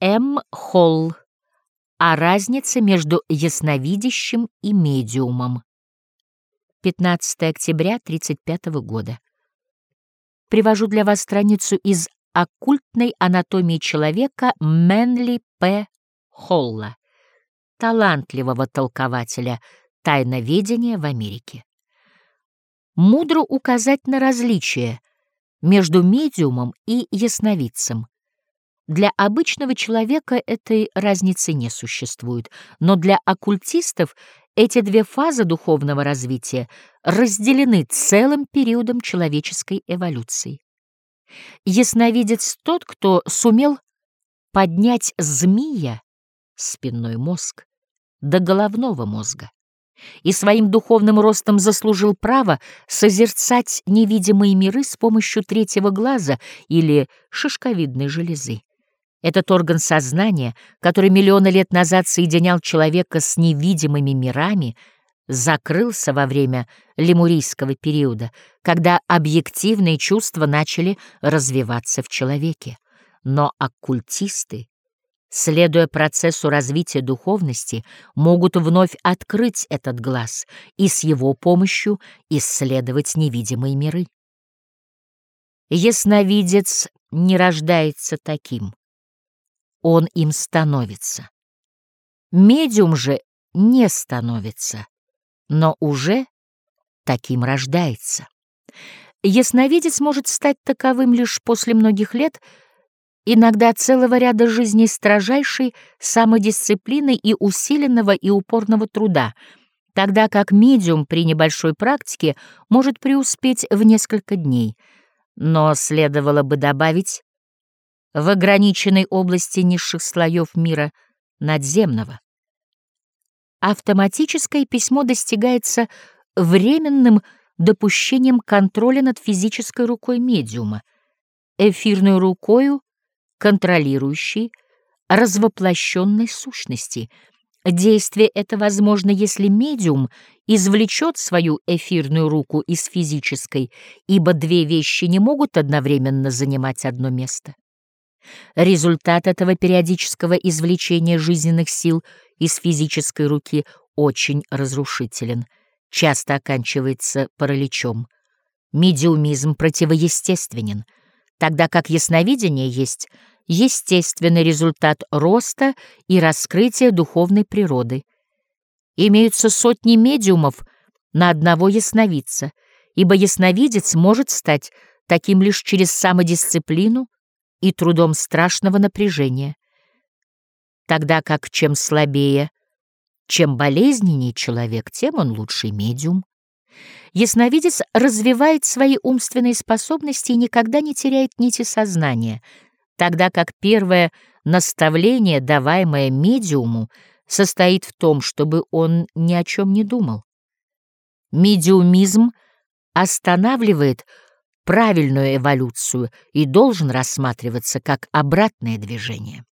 М. Холл. О разнице между ясновидящим и медиумом. 15 октября 1935 года. Привожу для вас страницу из оккультной анатомии человека Мэнли П. Холла, талантливого толкователя тайноведения в Америке. Мудро указать на различие между медиумом и ясновидцем. Для обычного человека этой разницы не существует, но для оккультистов эти две фазы духовного развития разделены целым периодом человеческой эволюции. Ясновидец тот, кто сумел поднять змея, спинной мозг, до головного мозга и своим духовным ростом заслужил право созерцать невидимые миры с помощью третьего глаза или шишковидной железы. Этот орган сознания, который миллионы лет назад соединял человека с невидимыми мирами, закрылся во время лемурийского периода, когда объективные чувства начали развиваться в человеке. Но оккультисты, следуя процессу развития духовности, могут вновь открыть этот глаз и с его помощью исследовать невидимые миры. Ясновидец не рождается таким он им становится. Медиум же не становится, но уже таким рождается. Ясновидец может стать таковым лишь после многих лет, иногда целого ряда жизней строжайшей самодисциплины и усиленного и упорного труда, тогда как медиум при небольшой практике может преуспеть в несколько дней. Но следовало бы добавить в ограниченной области низших слоев мира надземного. Автоматическое письмо достигается временным допущением контроля над физической рукой медиума, эфирной рукою, контролирующей развоплощенной сущности. Действие это возможно, если медиум извлечет свою эфирную руку из физической, ибо две вещи не могут одновременно занимать одно место. Результат этого периодического извлечения жизненных сил из физической руки очень разрушителен, часто оканчивается параличом. Медиумизм противоестественен, тогда как ясновидение есть естественный результат роста и раскрытия духовной природы. Имеются сотни медиумов на одного ясновидца, ибо ясновидец может стать таким лишь через самодисциплину, и трудом страшного напряжения, тогда как чем слабее, чем болезненнее человек, тем он лучший медиум. Ясновидец развивает свои умственные способности и никогда не теряет нити сознания, тогда как первое наставление, даваемое медиуму, состоит в том, чтобы он ни о чем не думал. Медиумизм останавливает правильную эволюцию и должен рассматриваться как обратное движение.